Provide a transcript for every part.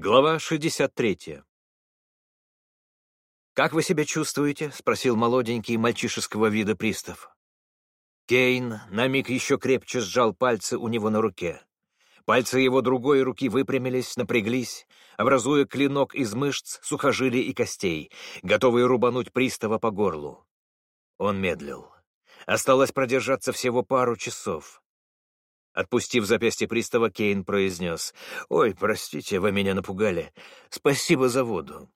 Глава 63 «Как вы себя чувствуете?» — спросил молоденький мальчишеского вида пристав. Кейн на миг еще крепче сжал пальцы у него на руке. Пальцы его другой руки выпрямились, напряглись, образуя клинок из мышц, сухожилий и костей, готовые рубануть пристава по горлу. Он медлил. Осталось продержаться всего пару часов. Отпустив запястье пристава, Кейн произнес. «Ой, простите, вы меня напугали. Спасибо за воду».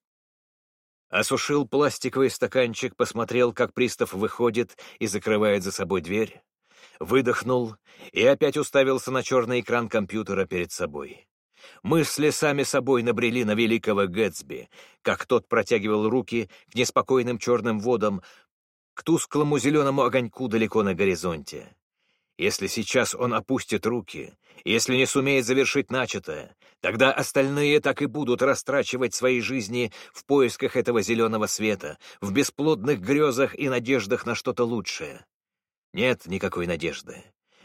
Осушил пластиковый стаканчик, посмотрел, как пристав выходит и закрывает за собой дверь, выдохнул и опять уставился на черный экран компьютера перед собой. Мысли сами собой набрели на великого Гэтсби, как тот протягивал руки к неспокойным черным водам, к тусклому зеленому огоньку далеко на горизонте. Если сейчас он опустит руки, если не сумеет завершить начатое, тогда остальные так и будут растрачивать свои жизни в поисках этого зеленого света, в бесплодных грезах и надеждах на что-то лучшее. Нет никакой надежды.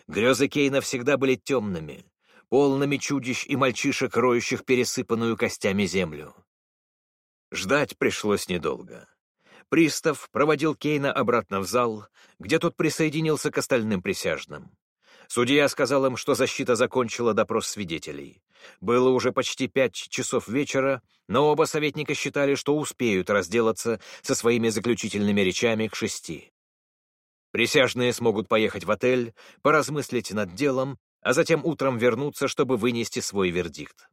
Грезы Кейна всегда были темными, полными чудищ и мальчишек, роющих пересыпанную костями землю. Ждать пришлось недолго. Пристав проводил Кейна обратно в зал, где тот присоединился к остальным присяжным. Судья сказал им, что защита закончила допрос свидетелей. Было уже почти пять часов вечера, но оба советника считали, что успеют разделаться со своими заключительными речами к шести. Присяжные смогут поехать в отель, поразмыслить над делом, а затем утром вернуться, чтобы вынести свой вердикт.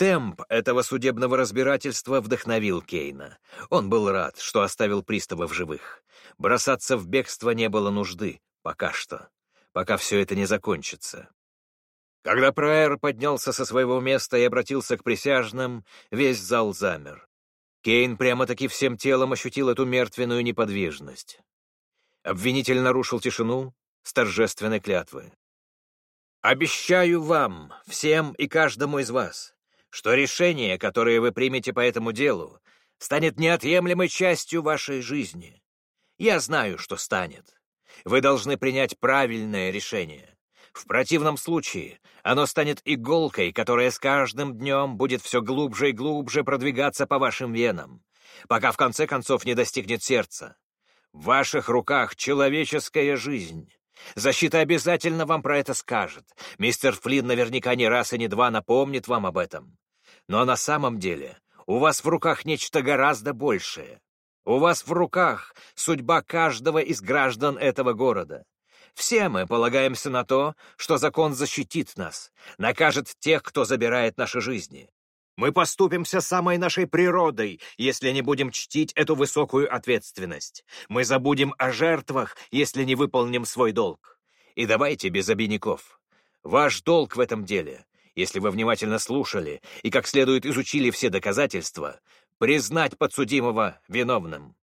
Темп этого судебного разбирательства вдохновил Кейна. Он был рад, что оставил пристава в живых. Бросаться в бегство не было нужды, пока что, пока все это не закончится. Когда Прайер поднялся со своего места и обратился к присяжным, весь зал замер. Кейн прямо-таки всем телом ощутил эту мертвенную неподвижность. Обвинитель нарушил тишину с торжественной клятвы. «Обещаю вам, всем и каждому из вас, что решение, которое вы примете по этому делу, станет неотъемлемой частью вашей жизни. Я знаю, что станет. Вы должны принять правильное решение. В противном случае оно станет иголкой, которая с каждым днем будет все глубже и глубже продвигаться по вашим венам, пока в конце концов не достигнет сердца. В ваших руках человеческая жизнь. Защита обязательно вам про это скажет. Мистер Флинн наверняка не раз и не два напомнит вам об этом. Но на самом деле у вас в руках нечто гораздо большее. У вас в руках судьба каждого из граждан этого города. Все мы полагаемся на то, что закон защитит нас, накажет тех, кто забирает наши жизни. Мы поступимся самой нашей природой, если не будем чтить эту высокую ответственность. Мы забудем о жертвах, если не выполним свой долг. И давайте без обиняков. Ваш долг в этом деле если вы внимательно слушали и как следует изучили все доказательства, признать подсудимого виновным.